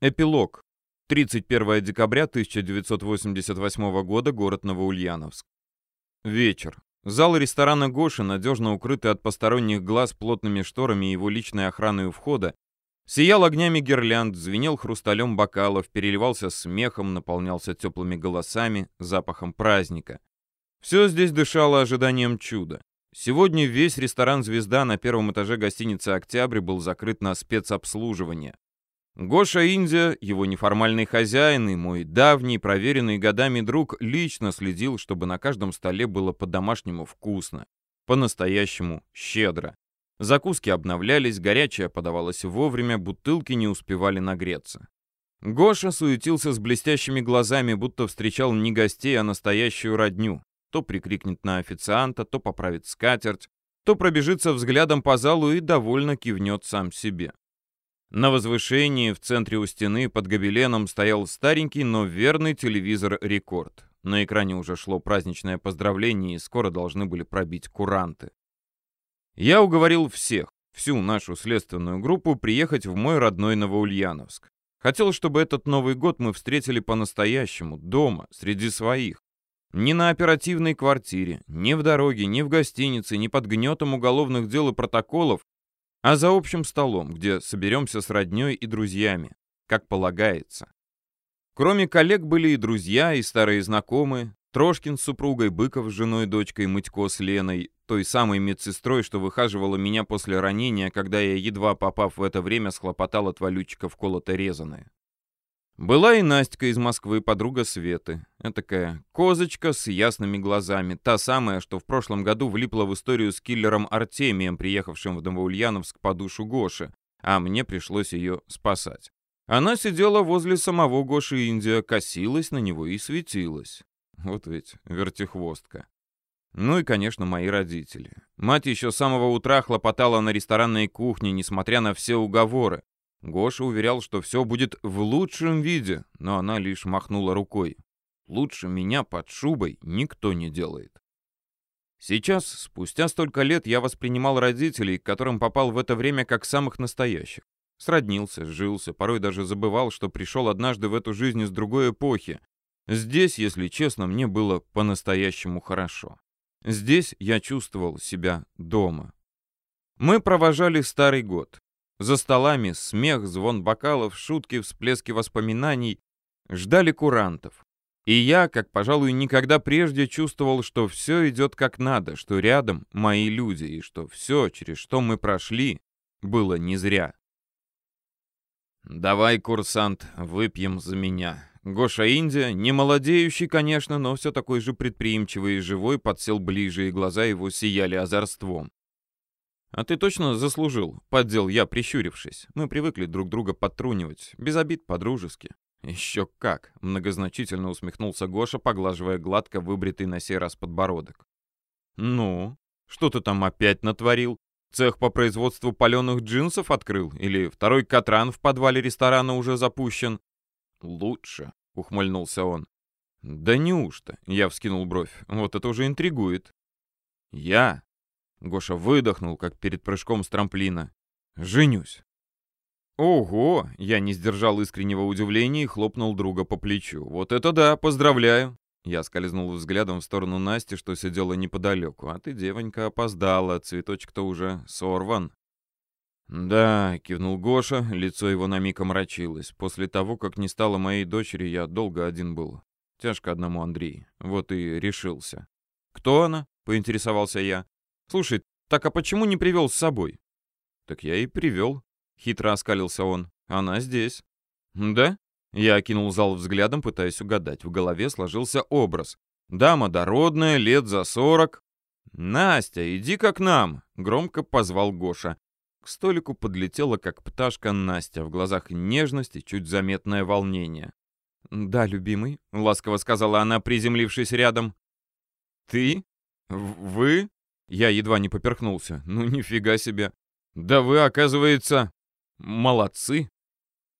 Эпилог. 31 декабря 1988 года, город Новоульяновск. Вечер. Зал ресторана Гоши, надежно укрытый от посторонних глаз плотными шторами и его личной охраной у входа, сиял огнями гирлянд, звенел хрусталем бокалов, переливался смехом, наполнялся теплыми голосами, запахом праздника. Все здесь дышало ожиданием чуда. Сегодня весь ресторан «Звезда» на первом этаже гостиницы «Октябрь» был закрыт на спецобслуживание. Гоша Индия, его неформальный хозяин и мой давний, проверенный годами друг, лично следил, чтобы на каждом столе было по-домашнему вкусно, по-настоящему щедро. Закуски обновлялись, горячее подавалось вовремя, бутылки не успевали нагреться. Гоша суетился с блестящими глазами, будто встречал не гостей, а настоящую родню. То прикрикнет на официанта, то поправит скатерть, то пробежится взглядом по залу и довольно кивнет сам себе. На возвышении в центре у стены под гобеленом стоял старенький, но верный телевизор «Рекорд». На экране уже шло праздничное поздравление, и скоро должны были пробить куранты. Я уговорил всех, всю нашу следственную группу, приехать в мой родной Новоульяновск. Хотел, чтобы этот Новый год мы встретили по-настоящему, дома, среди своих. Ни на оперативной квартире, ни в дороге, ни в гостинице, ни под гнетом уголовных дел и протоколов, а за общим столом, где соберемся с роднёй и друзьями, как полагается. Кроме коллег были и друзья, и старые знакомые, Трошкин с супругой, Быков с женой, дочкой, Мытько с Леной, той самой медсестрой, что выхаживала меня после ранения, когда я, едва попав в это время, схлопотал от валютчиков колото-резаное. Была и Настя из Москвы, подруга Светы. Этакая козочка с ясными глазами. Та самая, что в прошлом году влипла в историю с киллером Артемием, приехавшим в Новоульяновск по душу Гоши, а мне пришлось ее спасать. Она сидела возле самого Гоши Индия, косилась на него и светилась. Вот ведь вертихвостка. Ну и, конечно, мои родители. Мать еще с самого утра хлопотала на ресторанной кухне, несмотря на все уговоры. Гоша уверял, что все будет в лучшем виде, но она лишь махнула рукой. Лучше меня под шубой никто не делает. Сейчас, спустя столько лет, я воспринимал родителей, к которым попал в это время как самых настоящих. Сроднился, сжился, порой даже забывал, что пришел однажды в эту жизнь из другой эпохи. Здесь, если честно, мне было по-настоящему хорошо. Здесь я чувствовал себя дома. Мы провожали старый год. За столами смех, звон бокалов, шутки, всплески воспоминаний. Ждали курантов. И я, как, пожалуй, никогда прежде чувствовал, что все идет как надо, что рядом мои люди, и что все, через что мы прошли, было не зря. «Давай, курсант, выпьем за меня». Гоша Индия, не молодеющий, конечно, но все такой же предприимчивый и живой, подсел ближе, и глаза его сияли озорством. «А ты точно заслужил?» — поддел я, прищурившись. Мы привыкли друг друга подтрунивать. Без обид, по-дружески. «Еще как!» — многозначительно усмехнулся Гоша, поглаживая гладко выбритый на сей раз подбородок. «Ну, что ты там опять натворил? Цех по производству паленых джинсов открыл? Или второй катран в подвале ресторана уже запущен?» «Лучше», — ухмыльнулся он. «Да неужто?» — я вскинул бровь. «Вот это уже интригует». «Я Гоша выдохнул, как перед прыжком с трамплина. «Женюсь». «Ого!» — я не сдержал искреннего удивления и хлопнул друга по плечу. «Вот это да, поздравляю!» Я скользнул взглядом в сторону Насти, что сидела неподалеку. «А ты, девонька, опоздала, цветочек-то уже сорван». «Да», — кивнул Гоша, лицо его на миг омрачилось. «После того, как не стало моей дочери, я долго один был. Тяжко одному Андрей. Вот и решился». «Кто она?» — поинтересовался я. «Слушай, так а почему не привел с собой?» «Так я и привел», — хитро оскалился он. «Она здесь». «Да?» Я окинул зал взглядом, пытаясь угадать. В голове сложился образ. Дама дородная, лет за сорок. «Настя, иди-ка к нам!» — громко позвал Гоша. К столику подлетела, как пташка Настя, в глазах нежность и чуть заметное волнение. «Да, любимый», — ласково сказала она, приземлившись рядом. «Ты? Вы?» Я едва не поперхнулся. Ну нифига себе. Да вы, оказывается, молодцы.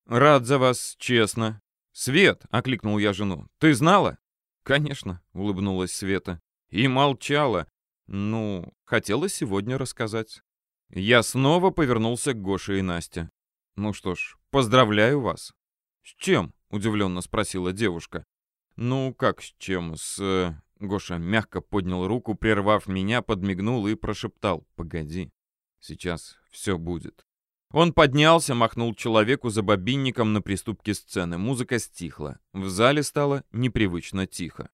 Рад за вас, честно. Свет, окликнул я жену. Ты знала? Конечно, улыбнулась Света. И молчала. Ну, хотела сегодня рассказать. Я снова повернулся к Гоше и Насте. Ну что ж, поздравляю вас. «С чем?» — удивленно спросила девушка. «Ну, как с чем? С...» э, Гоша мягко поднял руку, прервав меня, подмигнул и прошептал. «Погоди, сейчас все будет». Он поднялся, махнул человеку за бобинником на приступке сцены. Музыка стихла. В зале стало непривычно тихо.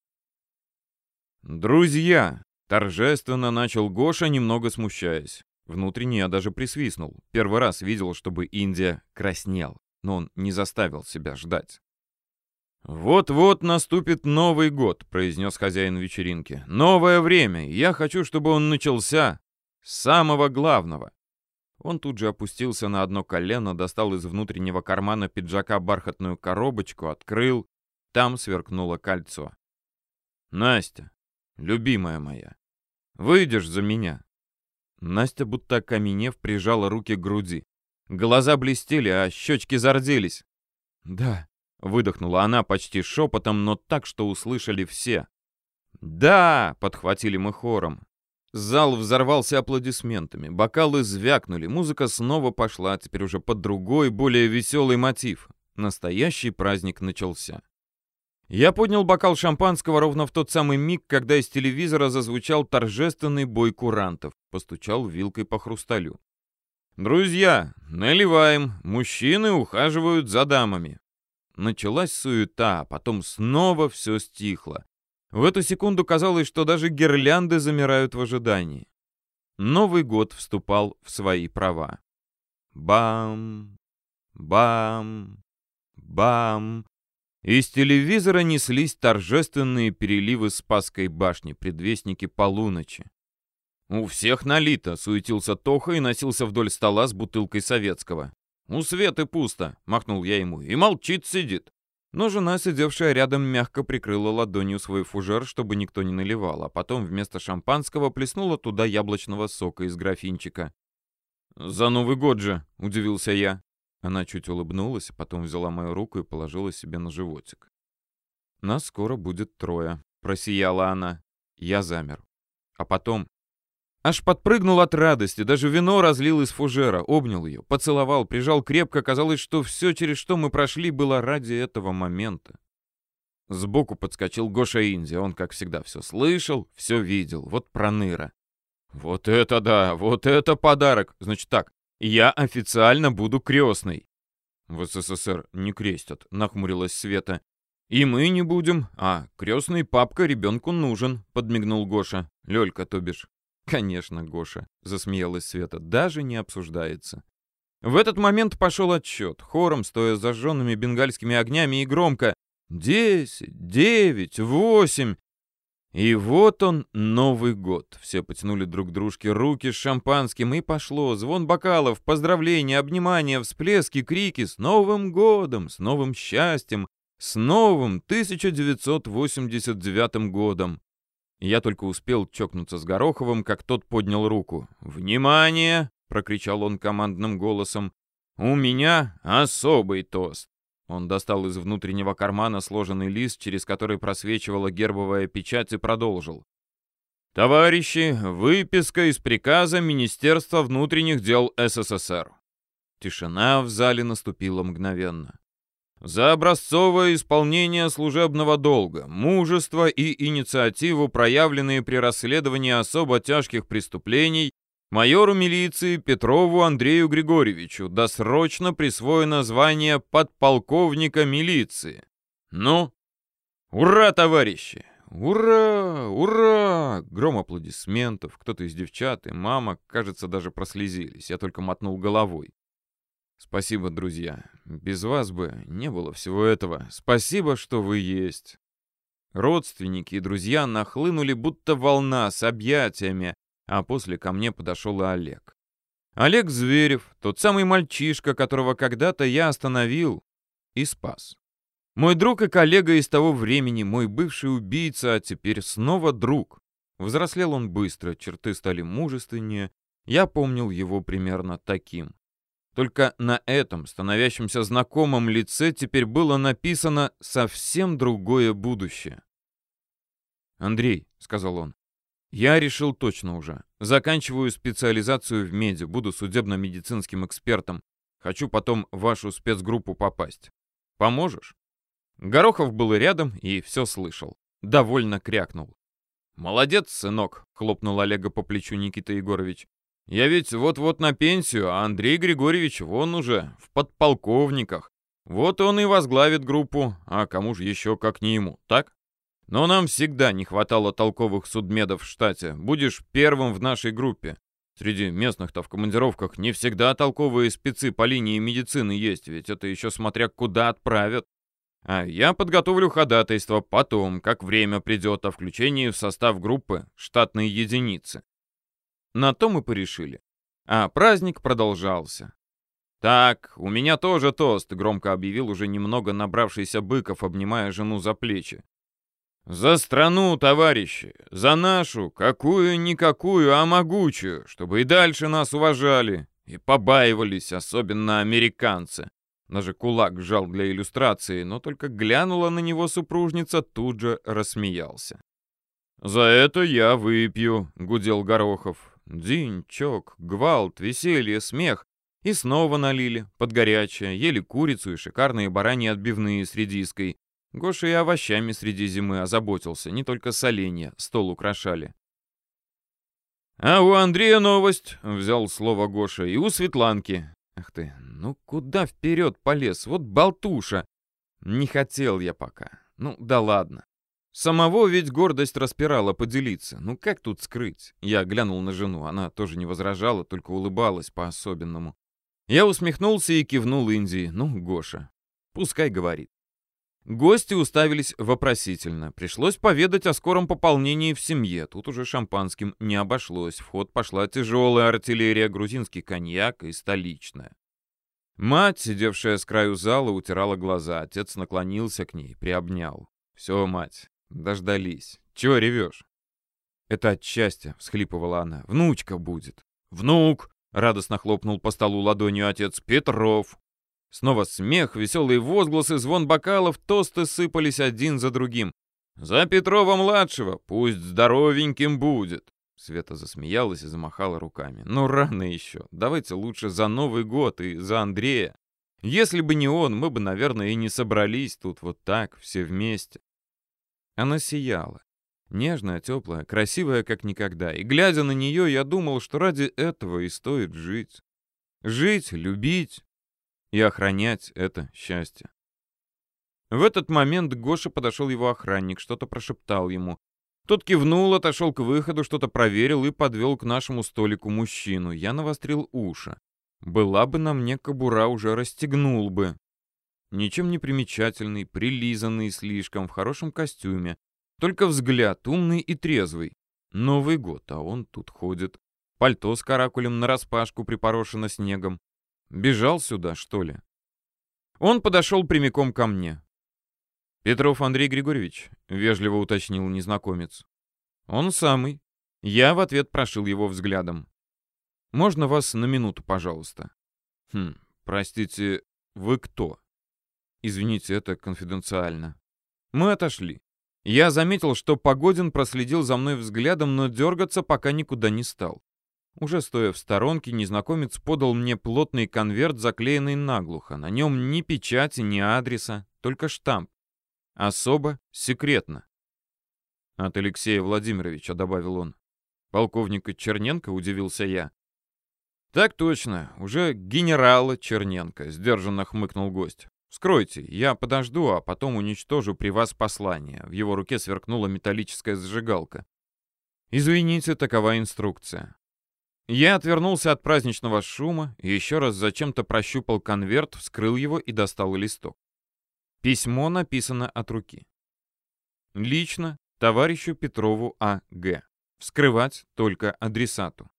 «Друзья!» — торжественно начал Гоша, немного смущаясь. Внутренне я даже присвистнул. Первый раз видел, чтобы Индия краснел, но он не заставил себя ждать. «Вот-вот наступит Новый год», — произнес хозяин вечеринки. «Новое время. Я хочу, чтобы он начался с самого главного». Он тут же опустился на одно колено, достал из внутреннего кармана пиджака бархатную коробочку, открыл. Там сверкнуло кольцо. «Настя, любимая моя, выйдешь за меня?» Настя, будто окаменев, прижала руки к груди. Глаза блестели, а щечки зарделись. «Да», Выдохнула она почти шепотом, но так, что услышали все. «Да!» — подхватили мы хором. Зал взорвался аплодисментами, бокалы звякнули, музыка снова пошла, теперь уже под другой, более веселый мотив. Настоящий праздник начался. Я поднял бокал шампанского ровно в тот самый миг, когда из телевизора зазвучал торжественный бой курантов. Постучал вилкой по хрусталю. «Друзья, наливаем. Мужчины ухаживают за дамами». Началась суета, а потом снова все стихло. В эту секунду казалось, что даже гирлянды замирают в ожидании. Новый год вступал в свои права. Бам! Бам! Бам! Из телевизора неслись торжественные переливы Спасской башни, предвестники полуночи. «У всех налито», — суетился Тоха и носился вдоль стола с бутылкой советского. «У Светы пусто», — махнул я ему, — «и молчит сидит». Но жена, сидевшая рядом, мягко прикрыла ладонью свой фужер, чтобы никто не наливал, а потом вместо шампанского плеснула туда яблочного сока из графинчика. «За Новый год же!» — удивился я. Она чуть улыбнулась, потом взяла мою руку и положила себе на животик. «Нас скоро будет трое», — просияла она. Я замер. А потом Аж подпрыгнул от радости, даже вино разлил из фужера, обнял ее, поцеловал, прижал крепко, казалось, что все, через что мы прошли, было ради этого момента. Сбоку подскочил Гоша Инди, он, как всегда, все слышал, все видел, вот проныра. Вот это да, вот это подарок! Значит так, я официально буду крестной. В СССР не крестят, нахмурилась Света. И мы не будем, а крестный папка ребенку нужен, подмигнул Гоша. Лёлька, то бишь. «Конечно, Гоша», — засмеялась Света, — «даже не обсуждается». В этот момент пошел отсчет, хором, стоя зажженными бенгальскими огнями и громко «Десять, девять, восемь». И вот он, Новый год. Все потянули друг дружке руки с шампанским, и пошло. Звон бокалов, поздравления, обнимания, всплески, крики «С Новым годом! С новым счастьем! С новым 1989 годом!» Я только успел чокнуться с Гороховым, как тот поднял руку. «Внимание!» — прокричал он командным голосом. «У меня особый тост!» Он достал из внутреннего кармана сложенный лист, через который просвечивала гербовая печать, и продолжил. «Товарищи, выписка из приказа Министерства внутренних дел СССР». Тишина в зале наступила мгновенно за образцовое исполнение служебного долга, мужество и инициативу, проявленные при расследовании особо тяжких преступлений, майору милиции Петрову Андрею Григорьевичу досрочно присвоено звание подполковника милиции. Ну, ура, товарищи! «Ура! Ура!» Гром аплодисментов. Кто-то из девчат и мама, кажется, даже прослезились. Я только мотнул головой. Спасибо, друзья. Без вас бы не было всего этого. Спасибо, что вы есть. Родственники и друзья нахлынули будто волна с объятиями, а после ко мне подошел и Олег. Олег Зверев, тот самый мальчишка, которого когда-то я остановил и спас. Мой друг и коллега из того времени, мой бывший убийца, а теперь снова друг. Взрослел он быстро, черты стали мужественнее. Я помнил его примерно таким. Только на этом, становящемся знакомом лице, теперь было написано совсем другое будущее. «Андрей», — сказал он, — «я решил точно уже. Заканчиваю специализацию в меди, буду судебно-медицинским экспертом. Хочу потом в вашу спецгруппу попасть. Поможешь?» Горохов был рядом и все слышал. Довольно крякнул. «Молодец, сынок», — хлопнул Олега по плечу Никита Егорович. «Я ведь вот-вот на пенсию, а Андрей Григорьевич вон уже, в подполковниках. Вот он и возглавит группу, а кому же еще, как не ему, так? Но нам всегда не хватало толковых судмедов в штате. Будешь первым в нашей группе. Среди местных-то в командировках не всегда толковые спецы по линии медицины есть, ведь это еще смотря куда отправят. А я подготовлю ходатайство потом, как время придет о включении в состав группы штатной единицы. На то мы порешили. А праздник продолжался. «Так, у меня тоже тост», — громко объявил уже немного набравшийся Быков, обнимая жену за плечи. «За страну, товарищи! За нашу, какую-никакую, а могучую, чтобы и дальше нас уважали и побаивались, особенно американцы!» Даже кулак сжал для иллюстрации, но только глянула на него супружница, тут же рассмеялся. «За это я выпью», — гудел Горохов. Динчок, гвалт, веселье, смех. И снова налили, под горячее, ели курицу и шикарные бараньи отбивные с редиской. Гоша и овощами среди зимы озаботился, не только соленья, стол украшали. «А у Андрея новость», — взял слово Гоша, — «и у Светланки». «Ах ты, ну куда вперед полез? Вот болтуша!» «Не хотел я пока. Ну да ладно. Самого ведь гордость распирала поделиться. Ну как тут скрыть?» Я глянул на жену. Она тоже не возражала, только улыбалась по-особенному. Я усмехнулся и кивнул Индии. Ну, Гоша, пускай говорит. Гости уставились вопросительно. Пришлось поведать о скором пополнении в семье. Тут уже шампанским не обошлось. В ход пошла тяжелая артиллерия, грузинский коньяк и столичная. Мать, сидевшая с краю зала, утирала глаза. Отец наклонился к ней, приобнял. «Все, мать, дождались. Чего ревешь?» «Это от счастья», — всхлипывала она. «Внучка будет». «Внук!» Радостно хлопнул по столу ладонью отец Петров. Снова смех, веселые возгласы, звон бокалов, тосты сыпались один за другим. «За Петрова-младшего! Пусть здоровеньким будет!» Света засмеялась и замахала руками. «Ну, рано еще. Давайте лучше за Новый год и за Андрея. Если бы не он, мы бы, наверное, и не собрались тут вот так, все вместе». Она сияла. Нежная, теплая, красивая, как никогда. И глядя на нее, я думал, что ради этого и стоит жить. Жить, любить и охранять это счастье. В этот момент к Гоше подошел его охранник, что-то прошептал ему. Тот кивнул, отошел к выходу, что-то проверил и подвел к нашему столику мужчину. Я навострил уши. Была бы на мне кобура, уже расстегнул бы. Ничем не примечательный, прилизанный слишком, в хорошем костюме. Только взгляд умный и трезвый. Новый год, а он тут ходит. Пальто с каракулем нараспашку припорошено снегом. Бежал сюда, что ли? Он подошел прямиком ко мне. «Петров Андрей Григорьевич», — вежливо уточнил незнакомец. «Он самый». Я в ответ прошил его взглядом. «Можно вас на минуту, пожалуйста?» «Хм, простите, вы кто?» «Извините, это конфиденциально». Мы отошли. Я заметил, что Погодин проследил за мной взглядом, но дергаться пока никуда не стал. Уже стоя в сторонке, незнакомец подал мне плотный конверт, заклеенный наглухо. На нем ни печати, ни адреса, только штамп. Особо секретно. «От Алексея Владимировича», — добавил он. «Полковника Черненко?» — удивился я. «Так точно, уже генерала Черненко», — сдержанно хмыкнул гость. «Скройте, я подожду, а потом уничтожу при вас послание». В его руке сверкнула металлическая зажигалка. «Извините, такова инструкция». Я отвернулся от праздничного шума и еще раз зачем-то прощупал конверт, вскрыл его и достал листок. Письмо написано от руки. Лично товарищу Петрову А.Г. Вскрывать только адресату.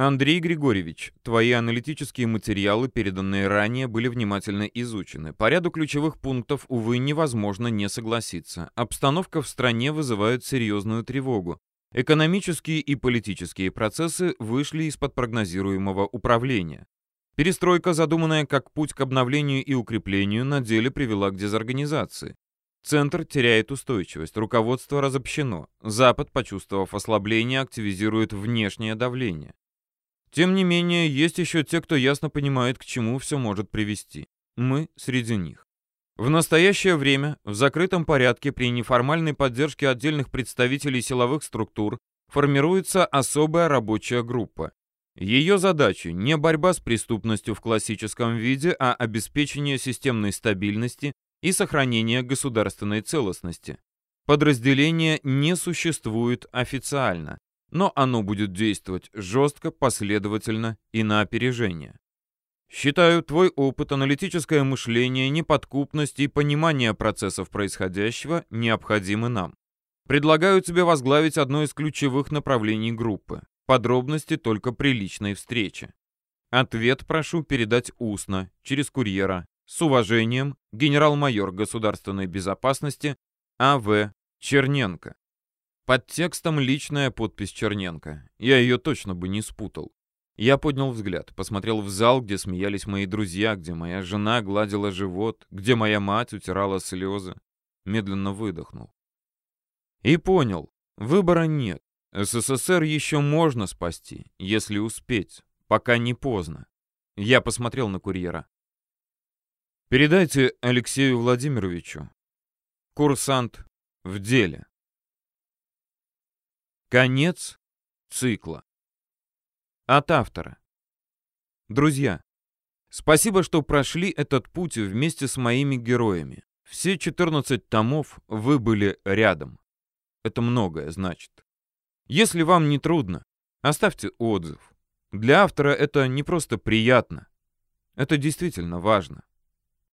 Андрей Григорьевич, твои аналитические материалы, переданные ранее, были внимательно изучены. По ряду ключевых пунктов, увы, невозможно не согласиться. Обстановка в стране вызывает серьезную тревогу. Экономические и политические процессы вышли из-под прогнозируемого управления. Перестройка, задуманная как путь к обновлению и укреплению, на деле привела к дезорганизации. Центр теряет устойчивость, руководство разобщено. Запад, почувствовав ослабление, активизирует внешнее давление. Тем не менее, есть еще те, кто ясно понимает, к чему все может привести. мы среди них. В настоящее время в закрытом порядке при неформальной поддержке отдельных представителей силовых структур формируется особая рабочая группа. Ее задача не борьба с преступностью в классическом виде, а обеспечение системной стабильности и сохранение государственной целостности. Подразделение не существует официально, но оно будет действовать жестко, последовательно и на опережение. Считаю, твой опыт, аналитическое мышление, неподкупность и понимание процессов происходящего необходимы нам. Предлагаю тебе возглавить одно из ключевых направлений группы. Подробности только при личной встрече. Ответ прошу передать устно, через курьера. С уважением, генерал-майор государственной безопасности А.В. Черненко. Под текстом личная подпись Черненко. Я ее точно бы не спутал. Я поднял взгляд, посмотрел в зал, где смеялись мои друзья, где моя жена гладила живот, где моя мать утирала слезы. Медленно выдохнул. И понял, выбора нет. СССР еще можно спасти, если успеть, пока не поздно. Я посмотрел на курьера. Передайте Алексею Владимировичу. Курсант в деле. Конец цикла. От автора. Друзья, спасибо, что прошли этот путь вместе с моими героями. Все 14 томов вы были рядом. Это многое значит. Если вам не трудно, оставьте отзыв. Для автора это не просто приятно. Это действительно важно.